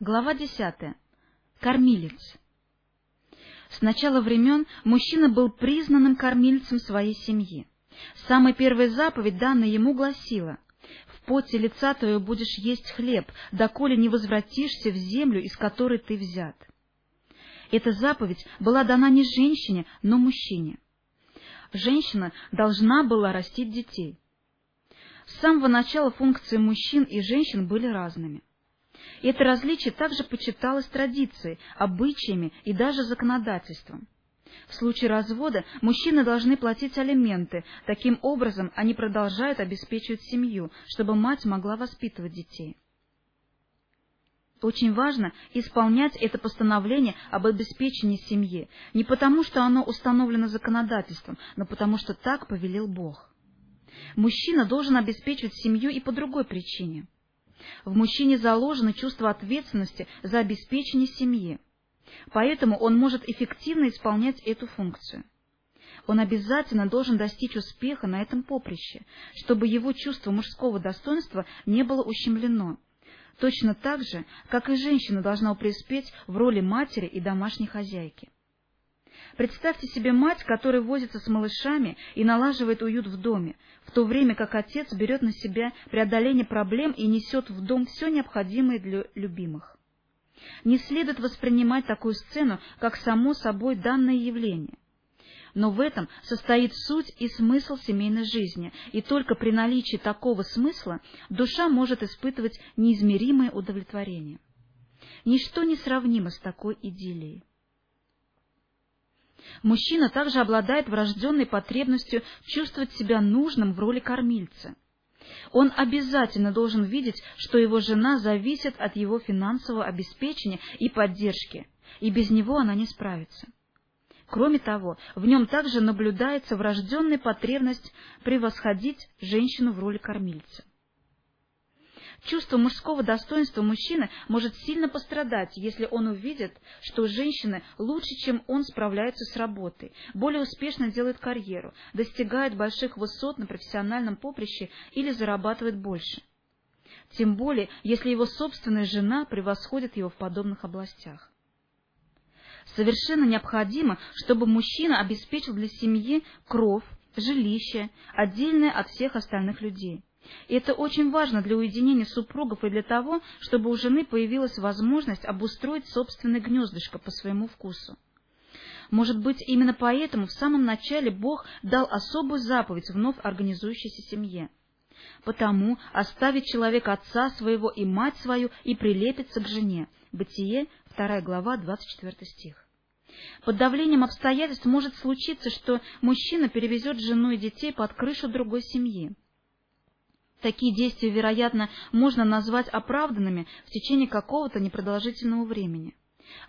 Глава десятая. Кормилец. С начала времен мужчина был признанным кормильцем своей семьи. Самая первая заповедь, данная ему, гласила «В поте лица твоего будешь есть хлеб, доколе не возвратишься в землю, из которой ты взят». Эта заповедь была дана не женщине, но мужчине. Женщина должна была растить детей. С самого начала функции мужчин и женщин были разными. Это различие также почиталось традицией, обычаями и даже законодательством. В случае развода мужчины должны платить алименты, таким образом они продолжают обеспечивать семью, чтобы мать могла воспитывать детей. Очень важно исполнять это постановление об обеспечении семьи, не потому, что оно установлено законодательством, но потому, что так повелел Бог. Мужчина должен обеспечивать семью и по другой причине. В мужчине заложено чувство ответственности за обеспечение семьи. Поэтому он может эффективно исполнять эту функцию. Он обязательно должен достичь успеха на этом поприще, чтобы его чувство мужского достоинства не было ущемлено. Точно так же, как и женщина должна преуспеть в роли матери и домашней хозяйки. Представьте себе мать, которая возится с малышами и налаживает уют в доме, в то время как отец берет на себя преодоление проблем и несет в дом все необходимое для любимых. Не следует воспринимать такую сцену как само собой данное явление. Но в этом состоит суть и смысл семейной жизни, и только при наличии такого смысла душа может испытывать неизмеримое удовлетворение. Ничто не сравнимо с такой идиллией. Мужчина также обладает врожденной потребностью чувствовать себя нужным в роли кормильца. Он обязательно должен видеть, что его жена зависит от его финансового обеспечения и поддержки, и без него она не справится. Кроме того, в нем также наблюдается врожденная потребность превосходить женщину в роли кормильца. Чувство мужского достоинства мужчины может сильно пострадать, если он увидит, что женщины лучше, чем он, справляются с работой, более успешно делают карьеру, достигают больших высот на профессиональном поприще или зарабатывают больше. Тем более, если его собственная жена превосходит его в подобных областях. Совершенно необходимо, чтобы мужчина обеспечил для семьи кров, жилище, отдельное от всех остальных людей. И это очень важно для уединения супругов и для того, чтобы у жены появилась возможность обустроить собственное гнездышко по своему вкусу. Может быть, именно поэтому в самом начале Бог дал особую заповедь вновь организующейся семье. Потому оставит человек отца своего и мать свою и прилепится к жене. Бытие, 2 глава, 24 стих. Под давлением обстоятельств может случиться, что мужчина перевезет жену и детей под крышу другой семьи. Такие действия, вероятно, можно назвать оправданными в течение какого-то непродолжительного времени.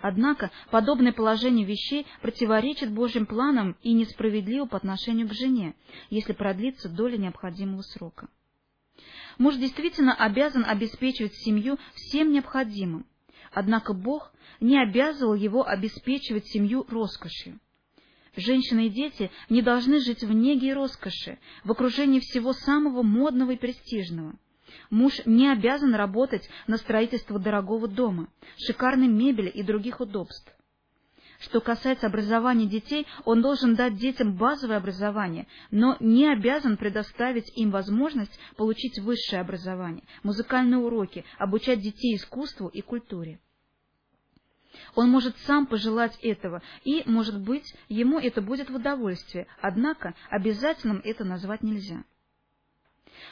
Однако подобное положение вещей противоречит Божьим планам и несправедливо по отношению к жене, если продлится доля необходимого срока. Муж действительно обязан обеспечивать семью всем необходимым, однако Бог не обязывал его обеспечивать семью роскошью. Женщины и дети не должны жить в неге и роскоши, в окружении всего самого модного и престижного. Муж не обязан работать на строительство дорогого дома, шикарной мебели и других удобств. Что касается образования детей, он должен дать детям базовое образование, но не обязан предоставить им возможность получить высшее образование, музыкальные уроки, обучать детей искусству и культуре. Он может сам пожелать этого, и, может быть, ему это будет в удовольствие, однако обязательным это назвать нельзя.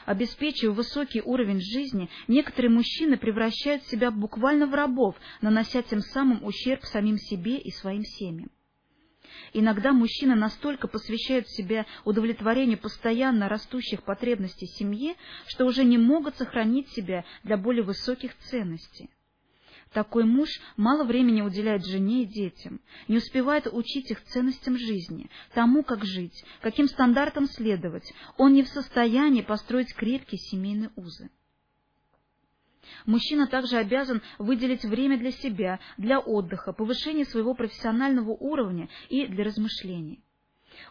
Обеспечивая высокий уровень жизни, некоторые мужчины превращают себя буквально в рабов, нанося тем самым ущерб самим себе и своим семьям. Иногда мужчины настолько посвящают себя удовлетворению постоянно растущих потребностей семьи, что уже не могут сохранить себя для более высоких ценностей. Такой муж мало времени уделяет жене и детям, не успевает учить их ценностям жизни, тому, как жить, каким стандартам следовать. Он не в состоянии построить крепкие семейные узы. Мужчина также обязан выделить время для себя, для отдыха, повышения своего профессионального уровня и для размышлений.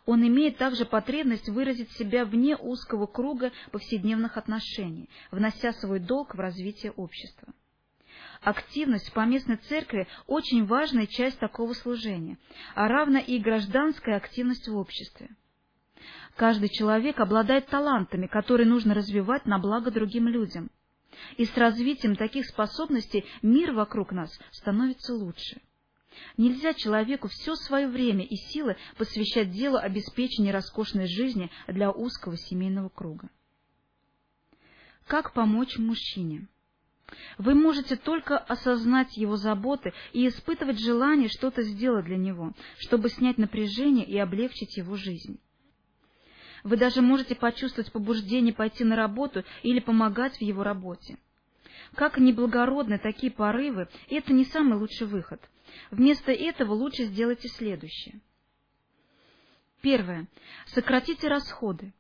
Он имеет также потребность выразить себя вне узкого круга повседневных отношений, внося свой долг в развитие общества. Активность в поместной церкви – очень важная часть такого служения, а равна и гражданская активность в обществе. Каждый человек обладает талантами, которые нужно развивать на благо другим людям. И с развитием таких способностей мир вокруг нас становится лучше. Нельзя человеку все свое время и силы посвящать делу обеспечения роскошной жизни для узкого семейного круга. Как помочь мужчине? Вы можете только осознать его заботы и испытывать желание что-то сделать для него, чтобы снять напряжение и облегчить его жизнь. Вы даже можете почувствовать побуждение пойти на работу или помогать в его работе. Как неблагородны такие порывы, это не самый лучший выход. Вместо этого лучше сделайте следующее. Первое. Сократите расходы.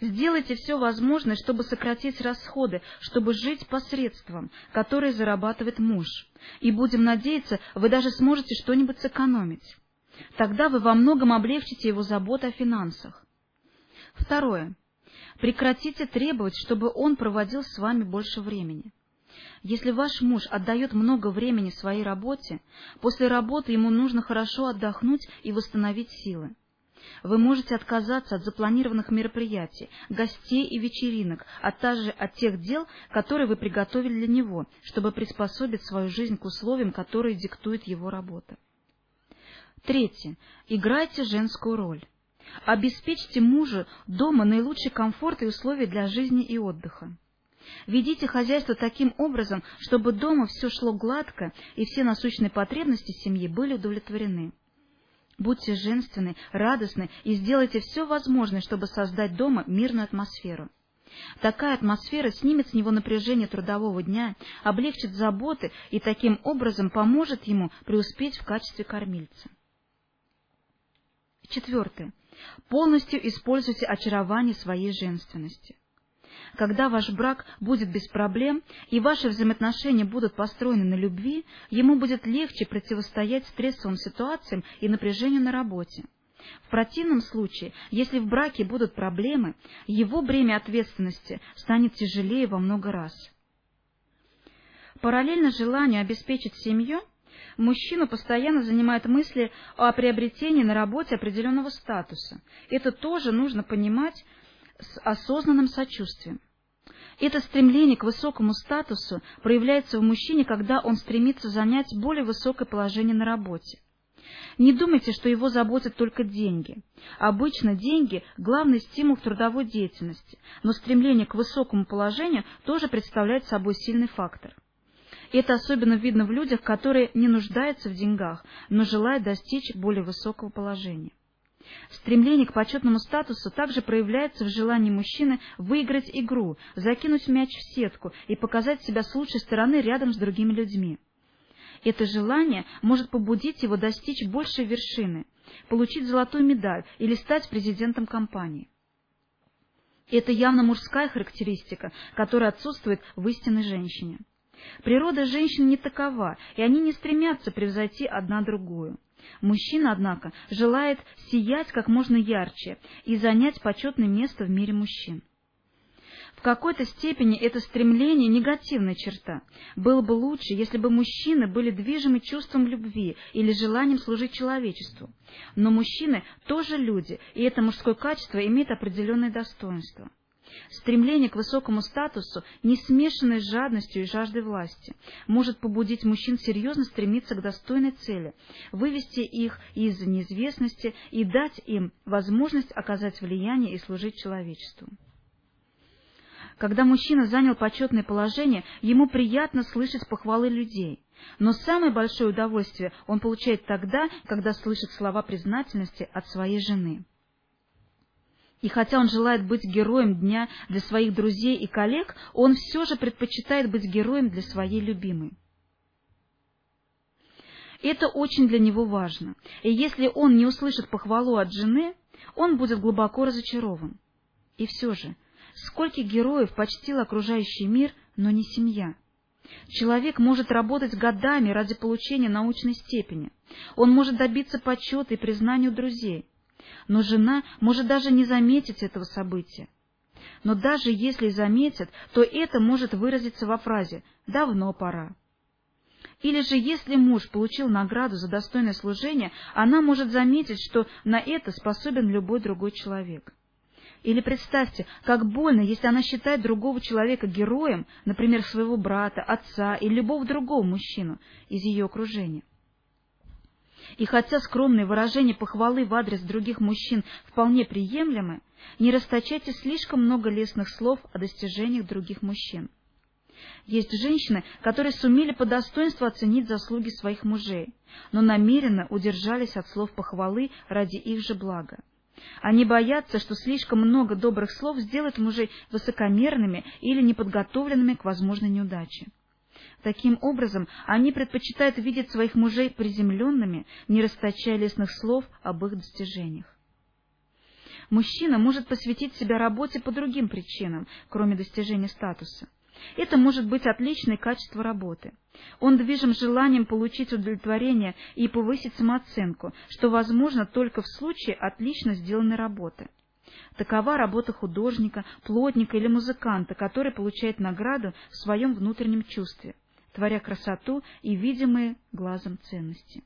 Сделайте все возможное, чтобы сократить расходы, чтобы жить посредством, которые зарабатывает муж. И будем надеяться, вы даже сможете что-нибудь сэкономить. Тогда вы во многом облегчите его заботу о финансах. Второе. Прекратите требовать, чтобы он проводил с вами больше времени. Если ваш муж отдает много времени своей работе, после работы ему нужно хорошо отдохнуть и восстановить силы. Вы можете отказаться от запланированных мероприятий, гостей и вечеринок, а также от тех дел, которые вы приготовили для него, чтобы приспособить свою жизнь к условиям, которые диктует его работа. Третье. Играйте женскую роль. Обеспечьте мужу дома наилучший комфорт и условия для жизни и отдыха. Ведите хозяйство таким образом, чтобы дома все шло гладко и все насущные потребности семьи были удовлетворены. Будьте женственны, радостны и сделайте все возможное, чтобы создать дома мирную атмосферу. Такая атмосфера снимет с него напряжение трудового дня, облегчит заботы и таким образом поможет ему преуспеть в качестве кормильца. Четвертое. Полностью используйте очарование своей женственности. Когда ваш брак будет без проблем и ваши взаимоотношения будут построены на любви, ему будет легче противостоять стрессовым ситуациям и напряжению на работе. В противном случае, если в браке будут проблемы, его бремя ответственности станет тяжелее во много раз. Параллельно желанию обеспечить семью, мужчину постоянно занимают мысли о приобретении на работе определенного статуса. Это тоже нужно понимать с осознанным сочувствием. Это стремление к высокому статусу проявляется в мужчине, когда он стремится занять более высокое положение на работе. Не думайте, что его заботят только деньги. Обычно деньги – главный стимул в трудовой деятельности, но стремление к высокому положению тоже представляет собой сильный фактор. Это особенно видно в людях, которые не нуждаются в деньгах, но желают достичь более высокого положения. Стремление к почетному статусу также проявляется в желании мужчины выиграть игру, закинуть мяч в сетку и показать себя с лучшей стороны рядом с другими людьми. Это желание может побудить его достичь большей вершины, получить золотую медаль или стать президентом компании. Это явно мужская характеристика, которая отсутствует в истинной женщине. Природа женщин не такова, и они не стремятся превзойти одна другую. Мужчина, однако, желает сиять как можно ярче и занять почетное место в мире мужчин. В какой-то степени это стремление – негативная черта. Было бы лучше, если бы мужчины были движимы чувством любви или желанием служить человечеству. Но мужчины тоже люди, и это мужское качество имеет определенное достоинство. Стремление к высокому статусу, не смешанное с жадностью и жаждой власти, может побудить мужчин серьезно стремиться к достойной цели, вывести их из неизвестности и дать им возможность оказать влияние и служить человечеству. Когда мужчина занял почетное положение, ему приятно слышать похвалы людей. Но самое большое удовольствие он получает тогда, когда слышит слова признательности от своей жены. И хотя он желает быть героем дня для своих друзей и коллег, он все же предпочитает быть героем для своей любимой. Это очень для него важно, и если он не услышит похвалу от жены, он будет глубоко разочарован. И все же, сколько героев почтил окружающий мир, но не семья. Человек может работать годами ради получения научной степени. Он может добиться почета и признания друзей но жена может даже не заметить этого события. Но даже если заметит, то это может выразиться во фразе «давно пора». Или же, если муж получил награду за достойное служение, она может заметить, что на это способен любой другой человек. Или представьте, как больно, если она считает другого человека героем, например, своего брата, отца или любого другого мужчину из ее окружения. И хотя скромные выражения похвалы в адрес других мужчин вполне приемлемы, не расточайте слишком много лестных слов о достижениях других мужчин. Есть женщины, которые сумели по достоинству оценить заслуги своих мужей, но намеренно удержались от слов похвалы ради их же блага. Они боятся, что слишком много добрых слов сделает мужей высокомерными или неподготовленными к возможной неудаче. Таким образом, они предпочитают видеть своих мужей приземленными, не расточая лестных слов об их достижениях. Мужчина может посвятить себя работе по другим причинам, кроме достижения статуса. Это может быть отличное качество работы. Он движим желанием получить удовлетворение и повысить самооценку, что возможно только в случае отлично сделанной работы. Такова работа художника, плотника или музыканта, который получает награду в своем внутреннем чувстве, творя красоту и видимые глазом ценности.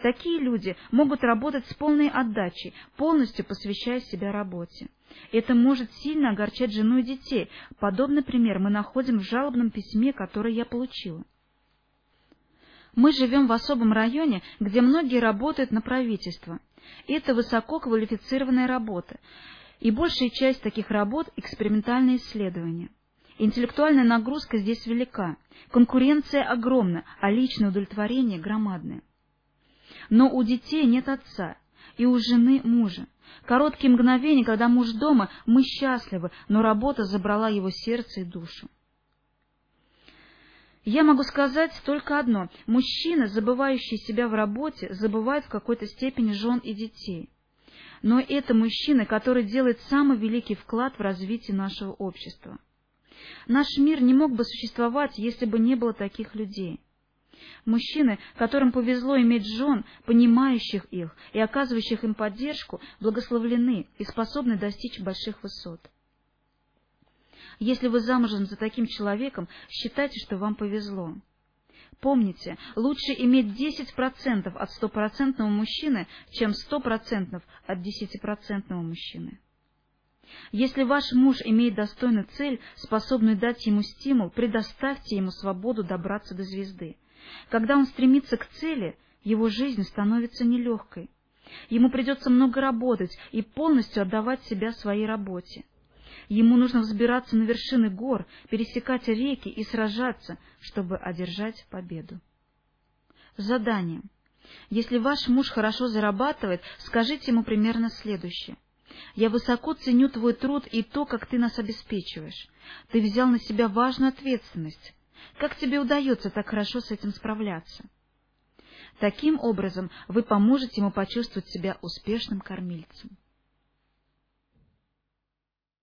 Такие люди могут работать с полной отдачей, полностью посвящая себя работе. Это может сильно огорчать жену и детей. Подобный пример мы находим в жалобном письме, которое я получила. Мы живем в особом районе, где многие работают на правительство. Это высококвалифицированная работа, и большая часть таких работ – экспериментальные исследования. Интеллектуальная нагрузка здесь велика, конкуренция огромна, а личное удовлетворение громадное. Но у детей нет отца, и у жены мужа. Короткие мгновения, когда муж дома, мы счастливы, но работа забрала его сердце и душу. Я могу сказать только одно. Мужчины, забывающие себя в работе, забывают в какой-то степени жен и детей. Но это мужчины, который делает самый великий вклад в развитие нашего общества. Наш мир не мог бы существовать, если бы не было таких людей. Мужчины, которым повезло иметь жен, понимающих их и оказывающих им поддержку, благословлены и способны достичь больших высот. Если вы замужем за таким человеком, считайте, что вам повезло. Помните, лучше иметь 10% от стопроцентного мужчины, чем 100% от десятипроцентного мужчины. Если ваш муж имеет достойную цель, способную дать ему стимул, предоставьте ему свободу добраться до звезды. Когда он стремится к цели, его жизнь становится нелегкой. Ему придется много работать и полностью отдавать себя своей работе. Ему нужно взбираться на вершины гор, пересекать реки и сражаться, чтобы одержать победу. Задание. Если ваш муж хорошо зарабатывает, скажите ему примерно следующее. «Я высоко ценю твой труд и то, как ты нас обеспечиваешь. Ты взял на себя важную ответственность. Как тебе удается так хорошо с этим справляться?» Таким образом, вы поможете ему почувствовать себя успешным кормильцем.